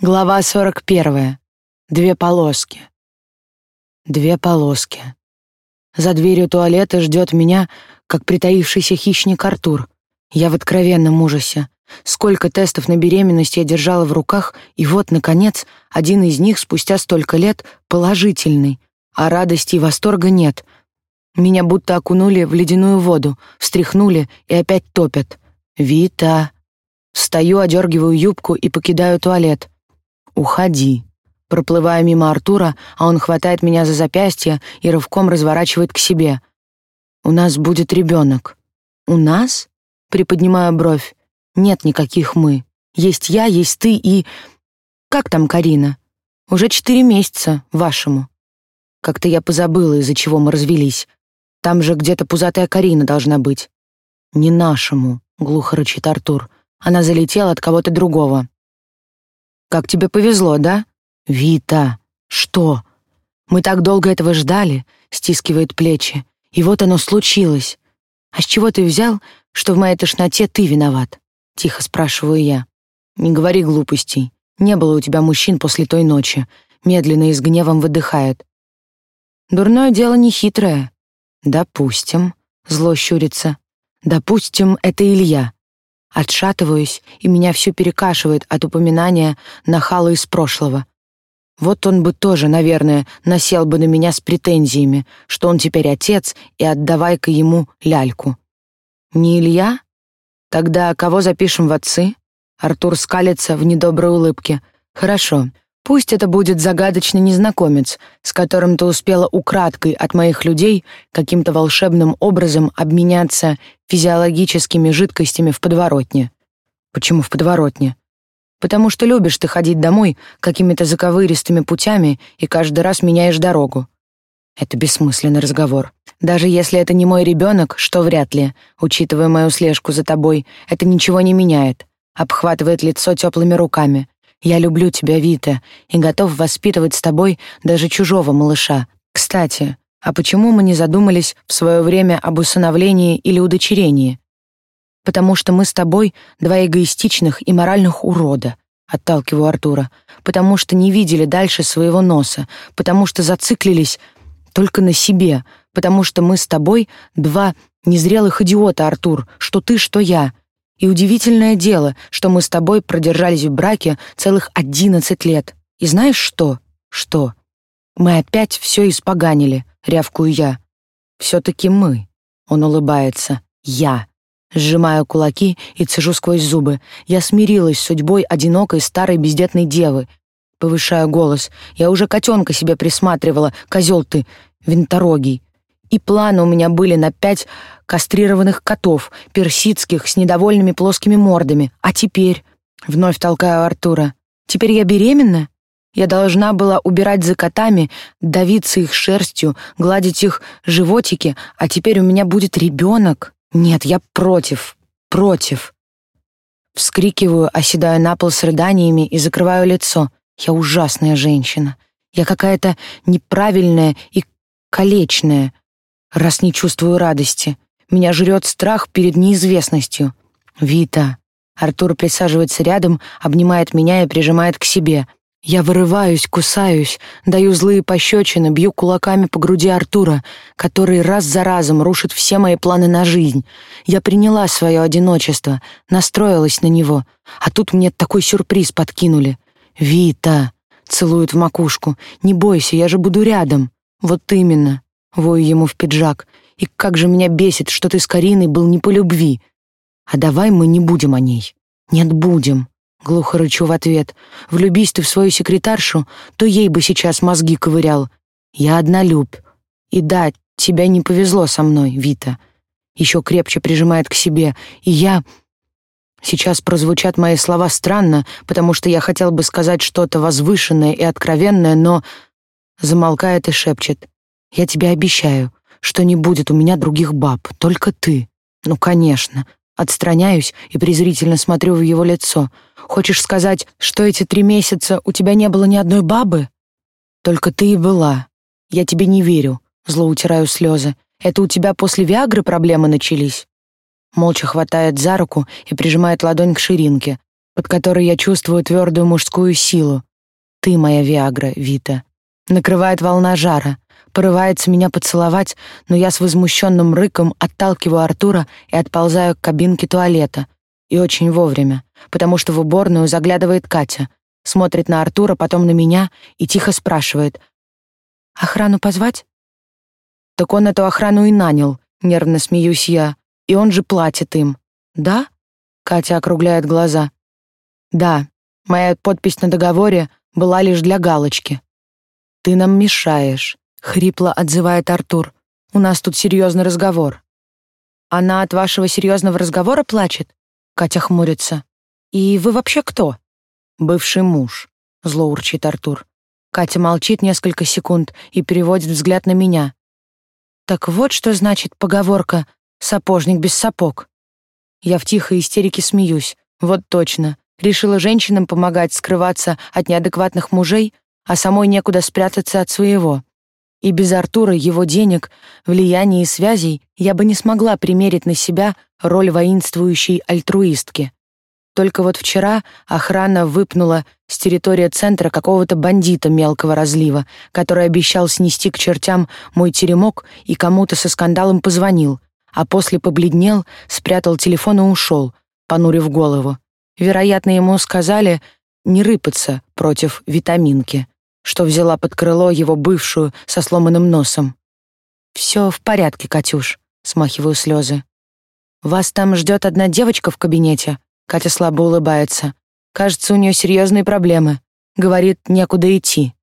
Глава 41. Две полоски. Две полоски. За дверью туалета ждет меня, как притаившийся хищник Артур. Я в откровенном ужасе. Сколько тестов на беременность я держала в руках, и вот, наконец, один из них спустя столько лет положительный, а радости и восторга нет. Меня будто окунули в ледяную воду, встряхнули и опять топят. «Вита!» Встаю, одергиваю юбку и покидаю туалет. «Уходи». Проплывая мимо Артура, а он хватает меня за запястье и рывком разворачивает к себе. «У нас будет ребенок». «У нас?» Приподнимаю бровь. «Нет никаких «мы». Есть я, есть ты и... Как там Карина? Уже четыре месяца, вашему. Как-то я позабыла, из-за чего мы развелись. Там же где-то пузатая Карина должна быть. Не нашему, глухо рычит Артур. Она залетела от кого-то другого. Как тебе повезло, да? Вита, что? Мы так долго этого ждали, стискивает плечи. И вот оно случилось. А с чего ты взял, что в моей тошноте ты виноват? Тихо спрашиваю я. Не говори глупостей. Не было у тебя мужчин после той ночи. Медленно и с гневом выдыхает. Дурное дело не хитрое. Допустим, зло щурится. Допустим, это Илья. Отшатываюсь, и меня все перекашивает от упоминания нахала из прошлого. Вот он бы тоже, наверное, насел бы на меня с претензиями, что он теперь отец, и отдавай-ка ему ляльку. Не Илья? Тогда кого запишем в отцы? Артур скалится в недоброй улыбке. Хорошо. Пусть это будет загадочный незнакомец, с которым ты успела украдкой от моих людей каким-то волшебным образом обменяться физиологическими жидкостями в подворотне. Почему в подворотне? Потому что любишь ты ходить домой какими-то заковыристыми путями и каждый раз меняешь дорогу. Это бессмысленный разговор. Даже если это не мой ребенок, что вряд ли, учитывая мою слежку за тобой, это ничего не меняет. Обхватывает лицо теплыми руками. Я люблю тебя, Вита, и готов воспитывать с тобой даже чужого малыша. Кстати, а почему мы не задумались в свое время об усыновлении или удочерении? Потому что мы с тобой два эгоистичных и моральных урода, отталкиваю Артура, потому что не видели дальше своего носа, потому что зациклились только на себе, потому что мы с тобой два незрелых идиота, Артур, что ты, что я — и удивительное дело, что мы с тобой продержались в браке целых одиннадцать лет. И знаешь что? Что? Мы опять все испоганили, рявкую я. Все-таки мы. Он улыбается. Я. Сжимаю кулаки и цежу сквозь зубы. Я смирилась с судьбой одинокой старой бездетной девы. Повышаю голос. Я уже котенка себе присматривала. Козел ты, винторогий. И планы у меня были на пять кастрированных котов, персидских, с недовольными плоскими мордами. А теперь... Вновь толкаю Артура. Теперь я беременна? Я должна была убирать за котами, давиться их шерстью, гладить их животики, а теперь у меня будет ребенок. Нет, я против. Против. Вскрикиваю, оседаю на пол с рыданиями и закрываю лицо. Я ужасная женщина. Я какая-то неправильная и колечная раз не чувствую радости. Меня жрет страх перед неизвестностью. Вита. Артур присаживается рядом, обнимает меня и прижимает к себе. Я вырываюсь, кусаюсь, даю злые пощечины, бью кулаками по груди Артура, который раз за разом рушит все мои планы на жизнь. Я приняла свое одиночество, настроилась на него, а тут мне такой сюрприз подкинули. «Вита!» — целует в макушку. «Не бойся, я же буду рядом». «Вот именно. Вою ему в пиджак. И как же меня бесит, что ты с Кариной был не по любви. А давай мы не будем о ней. Нет, будем. Глухо рычу в ответ. Влюбись ты в свою секретаршу, то ей бы сейчас мозги ковырял. Я однолюб. И да, тебя не повезло со мной, Вита. Еще крепче прижимает к себе. И я... Сейчас прозвучат мои слова странно, потому что я хотел бы сказать что-то возвышенное и откровенное, но... Замолкает и шепчет. Я тебе обещаю, что не будет у меня других баб, только ты. Ну, конечно. Отстраняюсь и презрительно смотрю в его лицо. Хочешь сказать, что эти три месяца у тебя не было ни одной бабы? Только ты и была. Я тебе не верю. Зло утираю слезы. Это у тебя после Виагры проблемы начались? Молча хватает за руку и прижимает ладонь к ширинке. под которой я чувствую твердую мужскую силу. Ты моя Виагра, Вита. Накрывает волна жара, порывается меня поцеловать, но я с возмущенным рыком отталкиваю Артура и отползаю к кабинке туалета. И очень вовремя, потому что в уборную заглядывает Катя, смотрит на Артура, потом на меня и тихо спрашивает. «Охрану позвать?» «Так он эту охрану и нанял», — нервно смеюсь я. «И он же платит им». «Да?» — Катя округляет глаза. «Да, моя подпись на договоре была лишь для галочки». «Ты нам мешаешь», — хрипло отзывает Артур. «У нас тут серьезный разговор». «Она от вашего серьезного разговора плачет?» Катя хмурится. «И вы вообще кто?» «Бывший муж», — зло урчит Артур. Катя молчит несколько секунд и переводит взгляд на меня. «Так вот что значит поговорка «сапожник без сапог». Я в тихой истерике смеюсь. Вот точно. Решила женщинам помогать скрываться от неадекватных мужей, а самой некуда спрятаться от своего. И без Артура, его денег, влияния и связей я бы не смогла примерить на себя роль воинствующей альтруистки. Только вот вчера охрана выпнула с территории центра какого-то бандита мелкого разлива, который обещал снести к чертям мой теремок и кому-то со скандалом позвонил, а после побледнел, спрятал телефон и ушел, понурив голову. Вероятно, ему сказали не рыпаться против витаминки что взяла под крыло его бывшую со сломанным носом. «Все в порядке, Катюш», — смахиваю слезы. «Вас там ждет одна девочка в кабинете?» Катя слабо улыбается. «Кажется, у нее серьезные проблемы. Говорит, некуда идти».